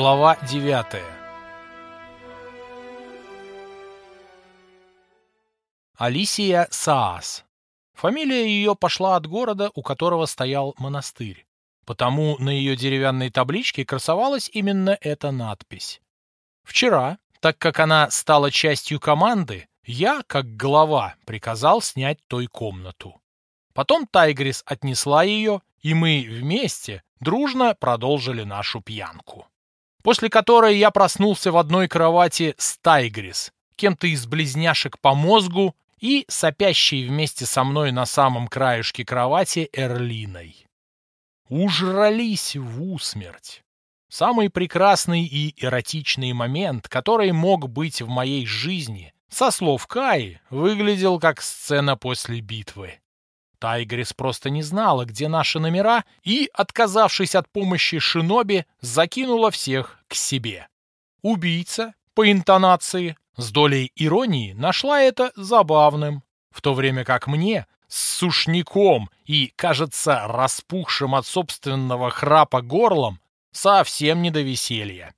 Глава 9 Алисия Саас. Фамилия ее пошла от города, у которого стоял монастырь. Потому на ее деревянной табличке красовалась именно эта надпись. Вчера, так как она стала частью команды, я, как глава, приказал снять той комнату. Потом Тайгрис отнесла ее, и мы вместе дружно продолжили нашу пьянку. После которой я проснулся в одной кровати с Тайгрис, кем-то из близняшек по мозгу и сопящей вместе со мной на самом краешке кровати Эрлиной. Ужрались в усмерть. Самый прекрасный и эротичный момент, который мог быть в моей жизни, со слов Каи, выглядел как сцена после битвы. Тайгрис просто не знала, где наши номера, и, отказавшись от помощи Шиноби, закинула всех к себе. Убийца, по интонации, с долей иронии нашла это забавным, в то время как мне, с сушняком и, кажется, распухшим от собственного храпа горлом, совсем не до веселья.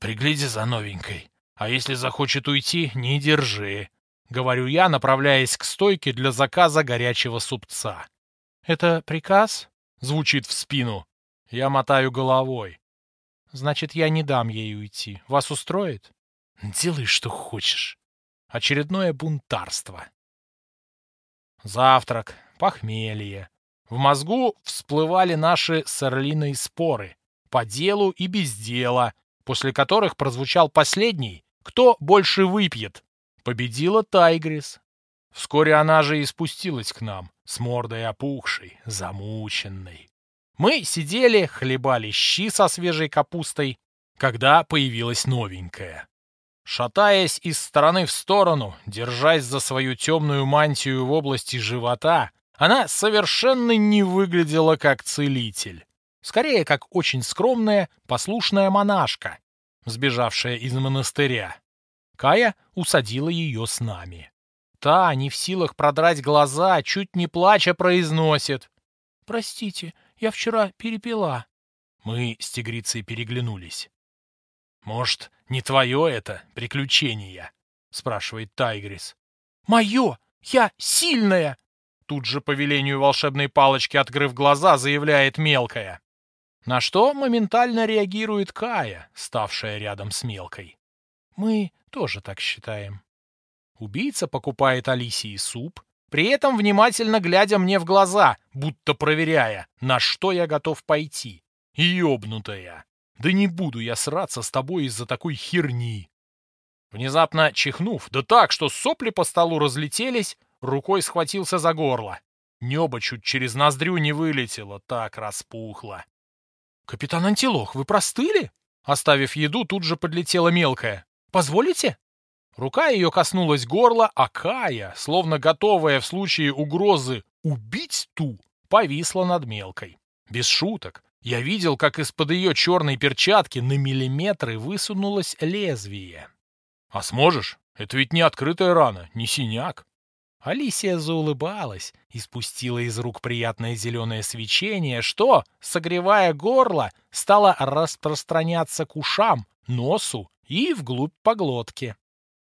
«Пригляди за новенькой, а если захочет уйти, не держи», — говорю я, направляясь к стойке для заказа горячего супца. «Это приказ?» — звучит в спину. Я мотаю головой. «Значит, я не дам ей уйти. Вас устроит?» «Делай, что хочешь». Очередное бунтарство. Завтрак, похмелье. В мозгу всплывали наши с Орлиной споры. По делу и без дела, после которых прозвучал последний «Кто больше выпьет?» Победила Тайгрис. Вскоре она же и спустилась к нам, с мордой опухшей, замученной. Мы сидели, хлебали щи со свежей капустой, когда появилась новенькая. Шатаясь из стороны в сторону, держась за свою темную мантию в области живота, она совершенно не выглядела как целитель. Скорее, как очень скромная, послушная монашка, сбежавшая из монастыря. Кая усадила ее с нами. Та, не в силах продрать глаза, чуть не плача произносит. «Простите, я вчера перепила». Мы с тигрицей переглянулись. «Может, не твое это приключение?» — спрашивает Тайгрис. «Мое! Я сильная!» Тут же по велению волшебной палочки, открыв глаза, заявляет мелкая. На что моментально реагирует Кая, ставшая рядом с мелкой. Мы тоже так считаем. Убийца покупает Алисии суп, при этом внимательно глядя мне в глаза, будто проверяя, на что я готов пойти. Ёбнутая. Да не буду я сраться с тобой из-за такой херни. Внезапно чихнув, да так, что сопли по столу разлетелись, рукой схватился за горло. Небо чуть через ноздрю не вылетело, так распухло. «Капитан Антилох, вы простыли?» Оставив еду, тут же подлетела мелкая. Позволите?» Рука ее коснулась горла, а Кая, словно готовая в случае угрозы убить ту, повисла над мелкой. Без шуток. Я видел, как из-под ее черной перчатки на миллиметры высунулось лезвие. «А сможешь? Это ведь не открытая рана, не синяк». Алисия заулыбалась и спустила из рук приятное зеленое свечение, что, согревая горло, стало распространяться к ушам, носу и вглубь по глотке.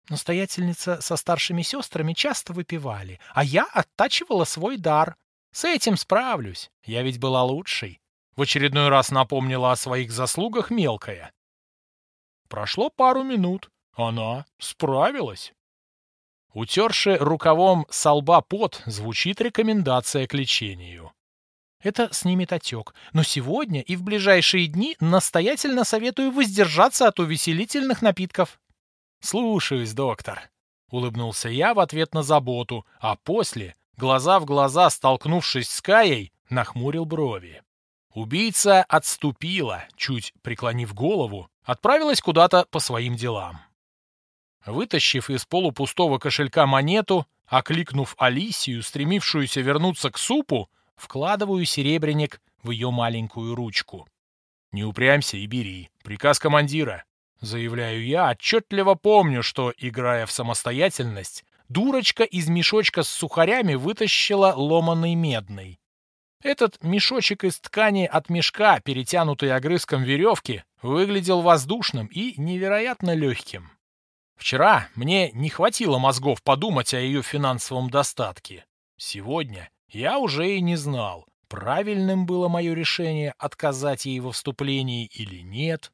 Настоятельница со старшими сестрами часто выпивали, а я оттачивала свой дар. С этим справлюсь, я ведь была лучшей. В очередной раз напомнила о своих заслугах мелкая. Прошло пару минут. Она справилась. Утерши рукавом со лба пот, звучит рекомендация к лечению. Это снимет отек. Но сегодня и в ближайшие дни настоятельно советую воздержаться от увеселительных напитков. Слушаюсь, доктор. Улыбнулся я в ответ на заботу, а после, глаза в глаза столкнувшись с Каей, нахмурил брови. Убийца отступила, чуть преклонив голову, отправилась куда-то по своим делам. Вытащив из полупустого кошелька монету, окликнув Алисию, стремившуюся вернуться к супу, Вкладываю серебряник в ее маленькую ручку. «Не упрямься и бери. Приказ командира». Заявляю я, отчетливо помню, что, играя в самостоятельность, дурочка из мешочка с сухарями вытащила ломаный медный. Этот мешочек из ткани от мешка, перетянутый огрызком веревки, выглядел воздушным и невероятно легким. Вчера мне не хватило мозгов подумать о ее финансовом достатке. Сегодня я уже и не знал, правильным было мое решение отказать ей во вступлении или нет.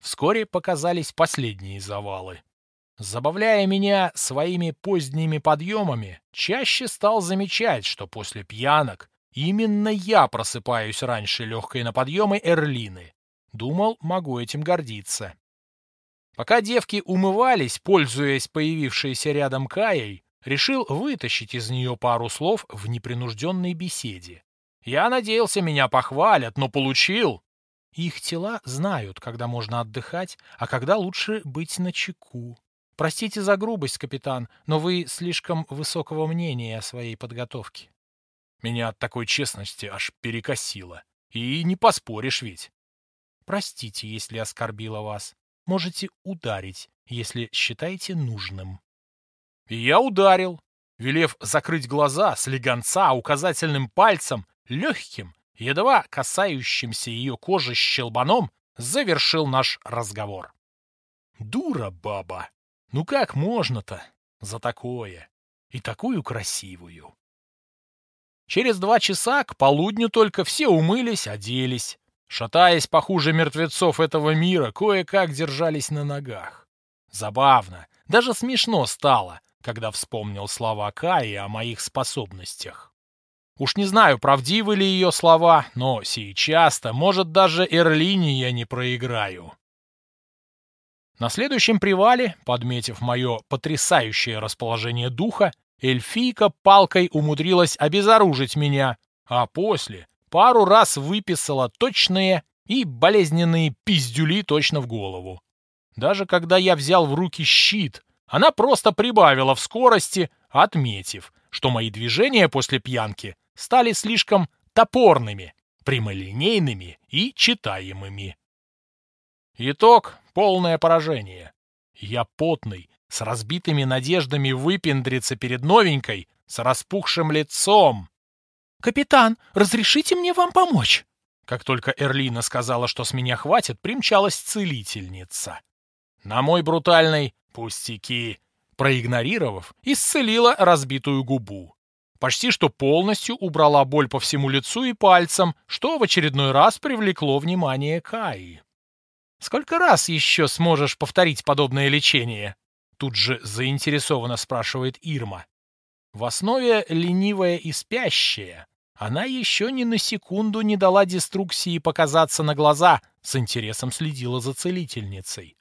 Вскоре показались последние завалы. Забавляя меня своими поздними подъемами, чаще стал замечать, что после пьянок именно я просыпаюсь раньше легкой на подъемы Эрлины. Думал, могу этим гордиться. Пока девки умывались, пользуясь появившейся рядом Каей, решил вытащить из нее пару слов в непринужденной беседе. Я надеялся, меня похвалят, но получил. Их тела знают, когда можно отдыхать, а когда лучше быть на чеку. Простите за грубость, капитан, но вы слишком высокого мнения о своей подготовке. Меня от такой честности аж перекосило. И не поспоришь ведь. Простите, если оскорбила вас. Можете ударить, если считаете нужным. И я ударил, велев закрыть глаза с легонца указательным пальцем, легким, едва касающимся ее кожи щелбаном, завершил наш разговор. Дура баба! Ну как можно-то за такое? И такую красивую. Через два часа к полудню только все умылись, оделись. Шатаясь похуже мертвецов этого мира, кое-как держались на ногах. Забавно, даже смешно стало, когда вспомнил слова Каи о моих способностях. Уж не знаю, правдивы ли ее слова, но сейчас-то, может, даже Эрлине я не проиграю. На следующем привале, подметив мое потрясающее расположение духа, эльфийка палкой умудрилась обезоружить меня, а после пару раз выписала точные и болезненные пиздюли точно в голову. Даже когда я взял в руки щит, она просто прибавила в скорости, отметив, что мои движения после пьянки стали слишком топорными, прямолинейными и читаемыми. Итог — полное поражение. Я потный, с разбитыми надеждами выпендриться перед новенькой, с распухшим лицом, «Капитан, разрешите мне вам помочь?» Как только Эрлина сказала, что с меня хватит, примчалась целительница. На мой брутальный «пустяки», проигнорировав, исцелила разбитую губу. Почти что полностью убрала боль по всему лицу и пальцам, что в очередной раз привлекло внимание Каи. «Сколько раз еще сможешь повторить подобное лечение?» Тут же заинтересованно спрашивает Ирма. В основе ленивая и спящая, она еще ни на секунду не дала деструкции показаться на глаза, с интересом следила за целительницей.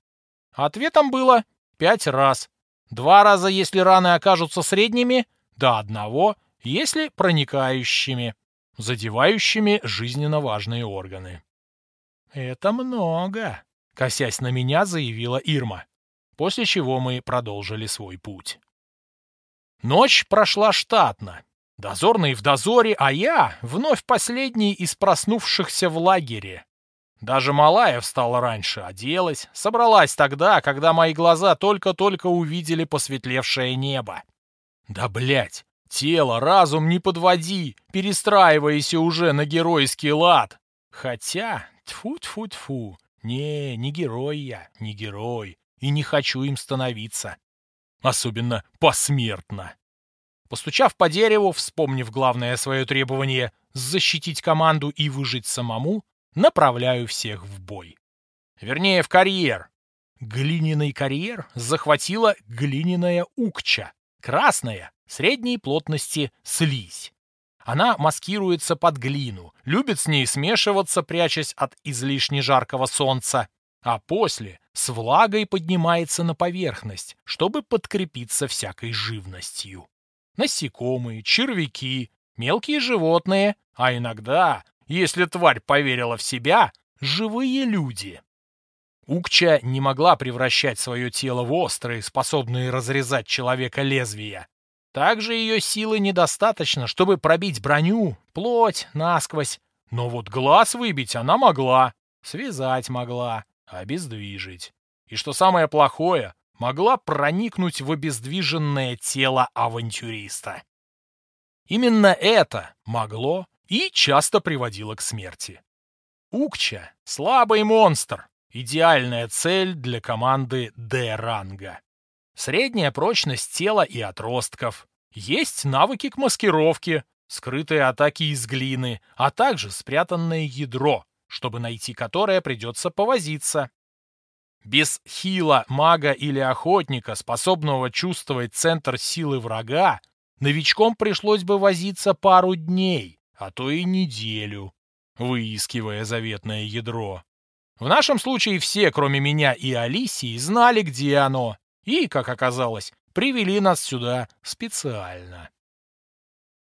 Ответом было пять раз. Два раза, если раны окажутся средними, до одного, если проникающими, задевающими жизненно важные органы. «Это много», — косясь на меня, заявила Ирма, после чего мы продолжили свой путь. Ночь прошла штатно. Дозорный в дозоре, а я вновь последний из проснувшихся в лагере. Даже малая встала раньше, оделась, собралась тогда, когда мои глаза только-только увидели посветлевшее небо. Да блять, тело, разум не подводи, перестраивайся уже на геройский лад. Хотя, тьфу-тьфу-тьфу, не, не герой я, не герой, и не хочу им становиться. Особенно посмертно. Постучав по дереву, вспомнив главное свое требование — защитить команду и выжить самому, направляю всех в бой. Вернее, в карьер. Глиняный карьер захватила глиняная укча, красная, средней плотности слизь. Она маскируется под глину, любит с ней смешиваться, прячась от излишне жаркого солнца, а после с влагой поднимается на поверхность, чтобы подкрепиться всякой живностью насекомые, червяки, мелкие животные, а иногда, если тварь поверила в себя, живые люди. Укча не могла превращать свое тело в острые, способные разрезать человека лезвия. Также ее силы недостаточно, чтобы пробить броню, плоть насквозь. Но вот глаз выбить она могла, связать могла, обездвижить. И что самое плохое, могла проникнуть в обездвиженное тело авантюриста. Именно это могло и часто приводила к смерти. Укча — слабый монстр, идеальная цель для команды Д-ранга. Средняя прочность тела и отростков. Есть навыки к маскировке, скрытые атаки из глины, а также спрятанное ядро, чтобы найти которое придется повозиться. Без хила, мага или охотника, способного чувствовать центр силы врага, новичком пришлось бы возиться пару дней, а то и неделю выискивая заветное ядро. В нашем случае все, кроме меня и Алисии, знали, где оно, и, как оказалось, привели нас сюда специально.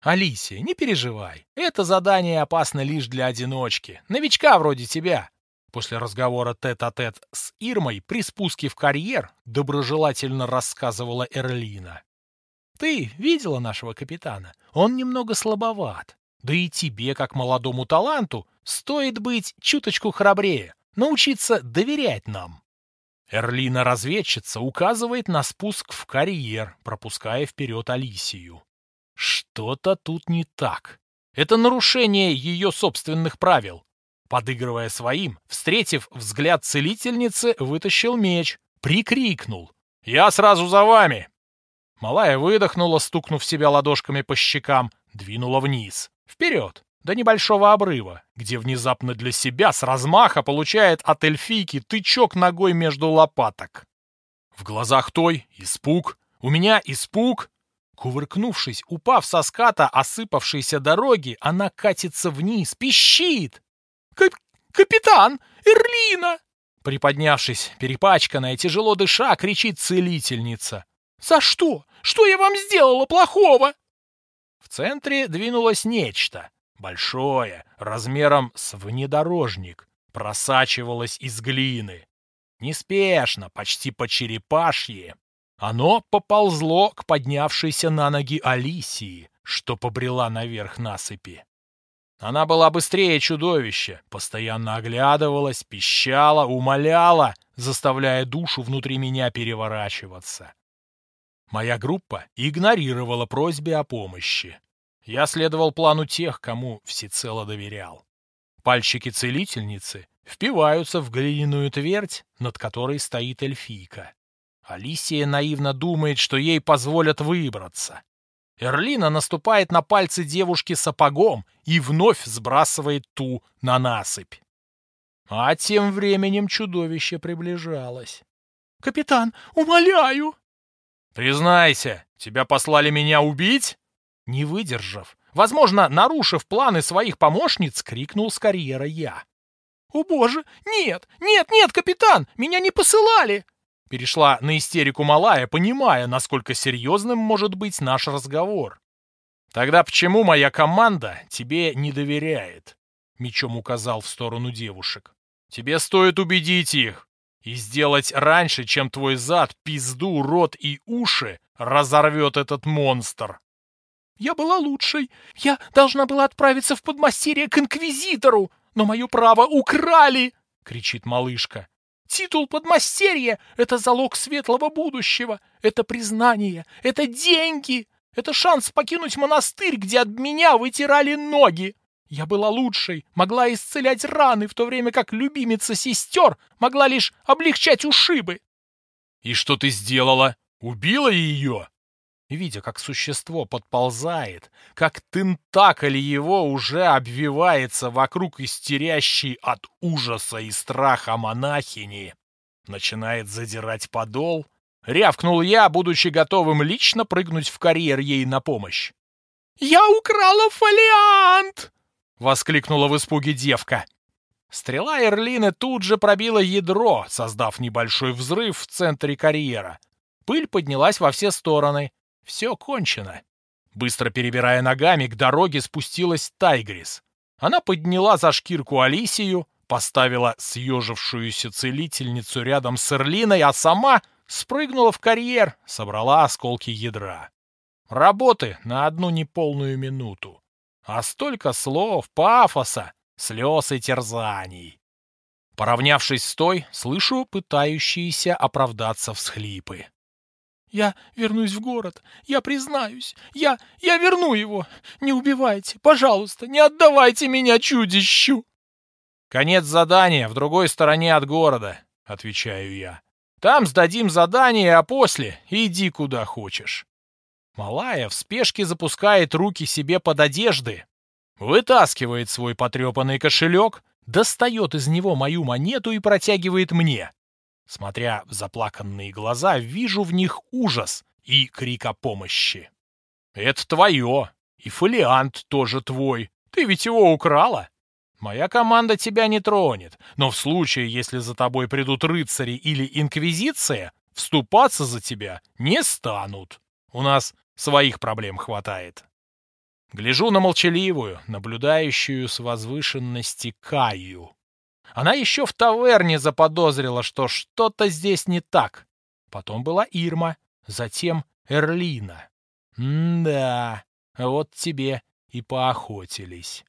Алисия, не переживай, это задание опасно лишь для одиночки, новичка вроде тебя. После разговора тет-а-тет -тет с Ирмой при спуске в карьер доброжелательно рассказывала Эрлина. Ты видела нашего капитана? Он немного слабоват. Да и тебе, как молодому таланту, стоит быть чуточку храбрее, научиться доверять нам. Эрлина-разведчица указывает на спуск в карьер, пропуская вперед Алисию. Что-то тут не так. Это нарушение ее собственных правил. Подыгрывая своим, встретив взгляд целительницы, вытащил меч, прикрикнул. «Я сразу за вами!» Малая выдохнула, стукнув себя ладошками по щекам, двинула вниз. Вперед, до небольшого обрыва, где внезапно для себя с размаха получает от эльфийки тычок ногой между лопаток. В глазах той испуг, у меня испуг. Кувыркнувшись, упав со ската осыпавшейся дороги, она катится вниз, пищит. Кап «Капитан! Эрлина!» Приподнявшись, перепачканная, тяжело дыша, кричит целительница. «За что? Что я вам сделала плохого?» В центре двинулось нечто. Большое, размером с внедорожник, просачивалось из глины. Неспешно, почти по черепашье. Оно поползло к поднявшейся на ноги Алисии, что побрела наверх насыпи. Она была быстрее чудовища, постоянно оглядывалась, пищала, умоляла, заставляя душу внутри меня переворачиваться. Моя группа игнорировала просьбы о помощи. Я следовал плану тех, кому всецело доверял. Пальчики целительницы впиваются в глиняную твердь, над которой стоит эльфийка. Алисия наивно думает, что ей позволят выбраться. Эрлина наступает на пальцы девушки сапогом и вновь сбрасывает ту на насыпь. А тем временем чудовище приближалось. «Капитан, умоляю!» «Признайся, тебя послали меня убить?» Не выдержав, возможно, нарушив планы своих помощниц, крикнул с карьера я. «О боже, нет, нет, нет, капитан, меня не посылали!» Перешла на истерику малая, понимая, насколько серьезным может быть наш разговор. «Тогда почему моя команда тебе не доверяет?» Мечом указал в сторону девушек. «Тебе стоит убедить их. И сделать раньше, чем твой зад, пизду, рот и уши разорвет этот монстр. Я была лучшей. Я должна была отправиться в подмастерье к инквизитору, но мое право украли, кричит малышка. Титул подмастерья — это залог светлого будущего, это признание, это деньги, это шанс покинуть монастырь, где от меня вытирали ноги. Я была лучшей, могла исцелять раны, в то время как любимица сестер могла лишь облегчать ушибы. И что ты сделала? Убила ее? Видя, как существо подползает, как тентакль его уже обвивается вокруг истерящей от ужаса и страха монахини, начинает задирать подол, рявкнул я, будучи готовым лично прыгнуть в карьер ей на помощь. «Я украла фолиант!» — воскликнула в испуге девка. Стрела Эрлины тут же пробила ядро, создав небольшой взрыв в центре карьера. Пыль поднялась во все стороны. Все кончено. Быстро перебирая ногами, к дороге спустилась Тайгрис. Она подняла за шкирку Алисию, поставила съежившуюся целительницу рядом с Эрлиной, а сама спрыгнула в карьер, собрала осколки ядра. Работы на одну неполную минуту а столько слов, пафоса, слез и терзаний. Поравнявшись с той, слышу пытающиеся оправдаться всхлипы. Я вернусь в город. Я признаюсь. Я... я верну его. Не убивайте. Пожалуйста, не отдавайте меня чудищу. Конец задания в другой стороне от города, отвечаю я. Там сдадим задание, а после иди куда хочешь. Малая в спешке запускает руки себе под одежды, вытаскивает свой потрепанный кошелек, достает из него мою монету и протягивает мне. Смотря в заплаканные глаза, вижу в них ужас и крик о помощи. «Это твое, и фолиант тоже твой. Ты ведь его украла. Моя команда тебя не тронет, но в случае, если за тобой придут рыцари или инквизиция, вступаться за тебя не станут. У нас своих проблем хватает». Гляжу на молчаливую, наблюдающую с возвышенности Каю. Она еще в таверне заподозрила, что что-то здесь не так. Потом была Ирма, затем Эрлина. М-да, вот тебе и поохотились.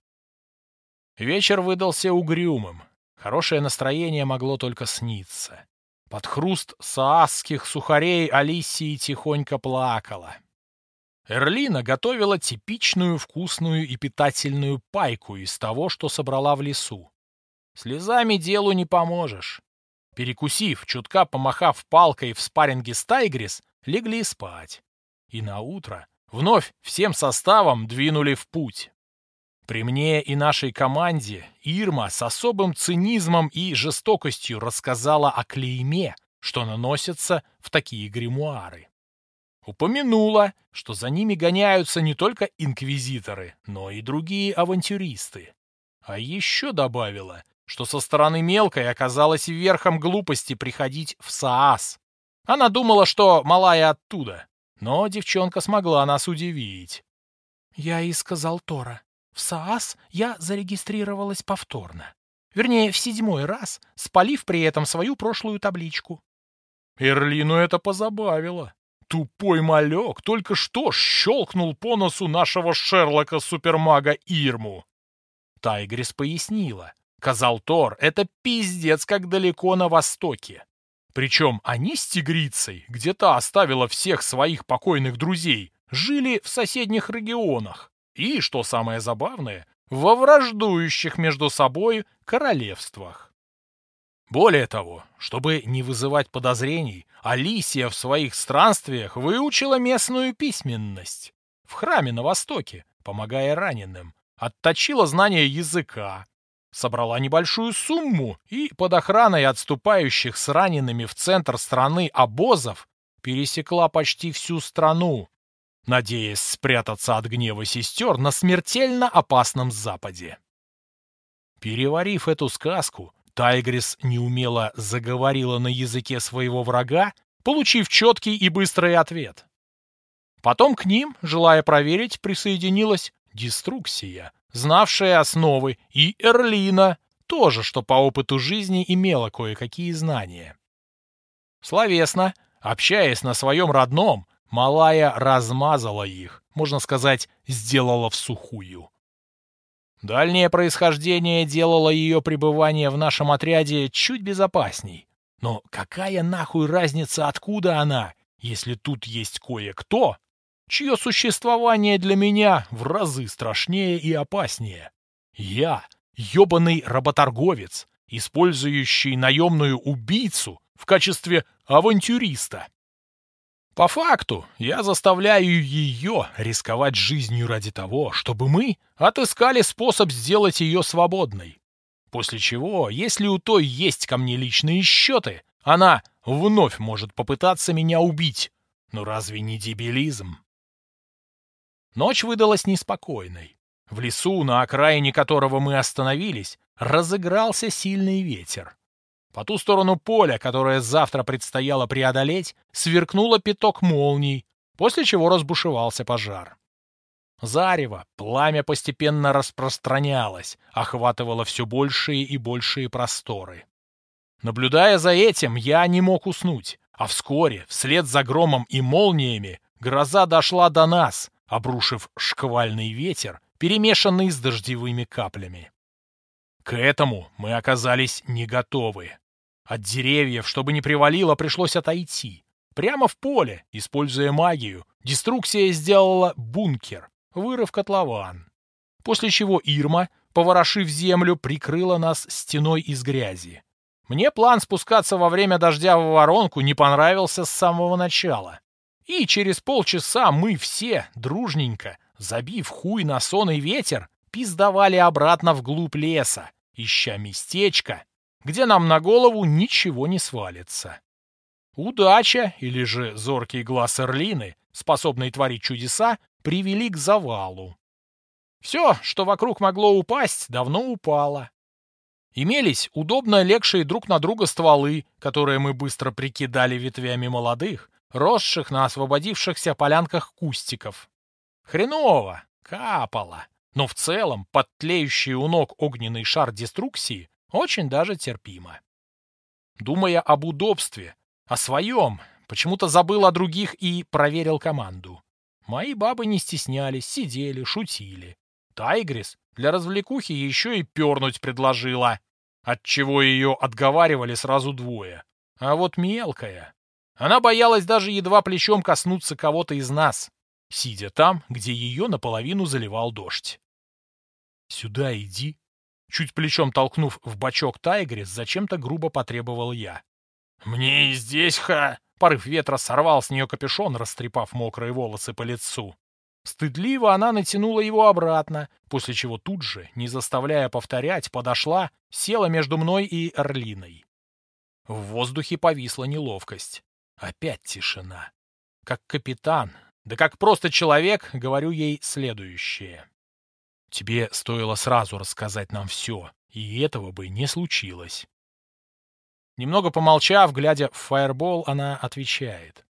Вечер выдался угрюмым. Хорошее настроение могло только сниться. Под хруст саасских сухарей Алисии тихонько плакала. Эрлина готовила типичную вкусную и питательную пайку из того, что собрала в лесу. Слезами делу не поможешь. Перекусив, чутка помахав палкой в спарринге с Тайгрис, легли спать. И на утро вновь всем составом двинули в путь. При мне и нашей команде Ирма с особым цинизмом и жестокостью рассказала о клейме, что наносится в такие гримуары. Упомянула, что за ними гоняются не только инквизиторы, но и другие авантюристы. А еще добавила, что со стороны мелкой оказалось верхом глупости приходить в СААС. Она думала, что малая оттуда, но девчонка смогла нас удивить. Я и сказал Тора. В СААС я зарегистрировалась повторно. Вернее, в седьмой раз, спалив при этом свою прошлую табличку. Эрлину это позабавило. Тупой малек только что щелкнул по носу нашего Шерлока-супермага Ирму. Тайгрис пояснила, Казалтор — это пиздец как далеко на востоке. Причем они с тигрицей, где то оставила всех своих покойных друзей, жили в соседних регионах. И, что самое забавное, во враждующих между собой королевствах. Более того, чтобы не вызывать подозрений, Алисия в своих странствиях выучила местную письменность. В храме на Востоке, помогая раненым, отточила знание языка, собрала небольшую сумму и под охраной отступающих с ранеными в центр страны обозов пересекла почти всю страну, надеясь спрятаться от гнева сестер на смертельно опасном Западе. Переварив эту сказку, Тайгрис неумело заговорила на языке своего врага, получив четкий и быстрый ответ. Потом к ним, желая проверить, присоединилась Деструксия, знавшая основы, и Эрлина, тоже, что по опыту жизни имела кое-какие знания. Словесно, общаясь на своем родном, Малая размазала их, можно сказать, сделала в сухую. Дальнее происхождение делало ее пребывание в нашем отряде чуть безопасней. Но какая нахуй разница, откуда она, если тут есть кое-кто, чье существование для меня в разы страшнее и опаснее. Я — ебаный работорговец, использующий наемную убийцу в качестве авантюриста. По факту, я заставляю ее рисковать жизнью ради того, чтобы мы отыскали способ сделать ее свободной. После чего, если у той есть ко мне личные счеты, она вновь может попытаться меня убить. Но разве не дебилизм? Ночь выдалась неспокойной. В лесу, на окраине которого мы остановились, разыгрался сильный ветер. По ту сторону поля, которое завтра предстояло преодолеть, сверкнуло пяток молний, после чего разбушевался пожар. Зарево, пламя постепенно распространялось, охватывало все большие и большие просторы. Наблюдая за этим, я не мог уснуть, а вскоре, вслед за громом и молниями, гроза дошла до нас, обрушив шквальный ветер, перемешанный с дождевыми каплями. К этому мы оказались не готовы. От деревьев, чтобы не привалило, пришлось отойти. Прямо в поле, используя магию, деструкция сделала бункер, вырыв котлован. После чего Ирма, поворошив землю, прикрыла нас стеной из грязи. Мне план спускаться во время дождя в воронку не понравился с самого начала. И через полчаса мы все, дружненько, забив хуй на сон и ветер, пиздовали обратно вглубь леса, ища местечко, где нам на голову ничего не свалится. Удача, или же зоркий глаз Эрлины, способный творить чудеса, привели к завалу. Все, что вокруг могло упасть, давно упало. Имелись удобно легшие друг на друга стволы, которые мы быстро прикидали ветвями молодых, росших на освободившихся полянках кустиков. Хреново, капало, но в целом под тлеющий у ног огненный шар деструкции очень даже терпимо. Думая об удобстве, о своем, почему-то забыл о других и проверил команду. Мои бабы не стеснялись, сидели, шутили. Тайгрис для развлекухи еще и пернуть предложила, отчего ее отговаривали сразу двое. А вот мелкая. Она боялась даже едва плечом коснуться кого-то из нас, сидя там, где ее наполовину заливал дождь. «Сюда иди», чуть плечом толкнув в бочок Тайгрис, зачем-то грубо потребовал я. «Мне и здесь, ха!» Порыв ветра сорвал с нее капюшон, растрепав мокрые волосы по лицу. Стыдливо она натянула его обратно, после чего тут же, не заставляя повторять, подошла, села между мной и Орлиной. В воздухе повисла неловкость. Опять тишина. Как капитан, да как просто человек, говорю ей следующее. Тебе стоило сразу рассказать нам все, и этого бы не случилось. Немного помолчав, глядя в фаербол, она отвечает.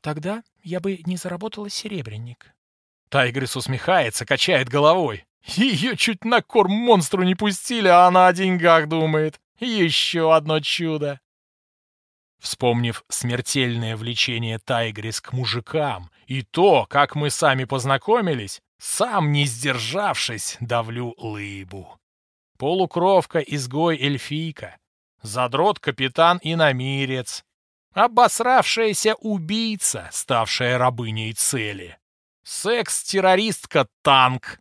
Тогда я бы не заработала серебряник. Тайгрис усмехается, качает головой. Ее чуть на корм монстру не пустили, а она о деньгах думает. Еще одно чудо. Вспомнив смертельное влечение Тайгрис к мужикам и то, как мы сами познакомились, сам не сдержавшись, давлю лыбу. Полукровка, изгой, эльфийка. Задрот, капитан и намирец. Обосравшаяся убийца, ставшая рабыней цели. Секс-террористка танк.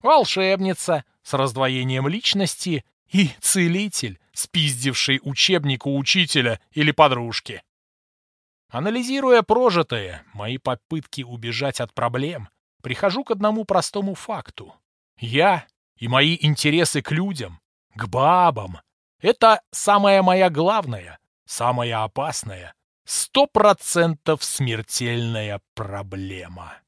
Волшебница с раздвоением личности и целитель, спиздивший учебник у учителя или подружки. Анализируя прожитое, мои попытки убежать от проблем, прихожу к одному простому факту. Я и мои интересы к людям, к бабам — это самая моя главная, самая опасная, сто процентов смертельная проблема.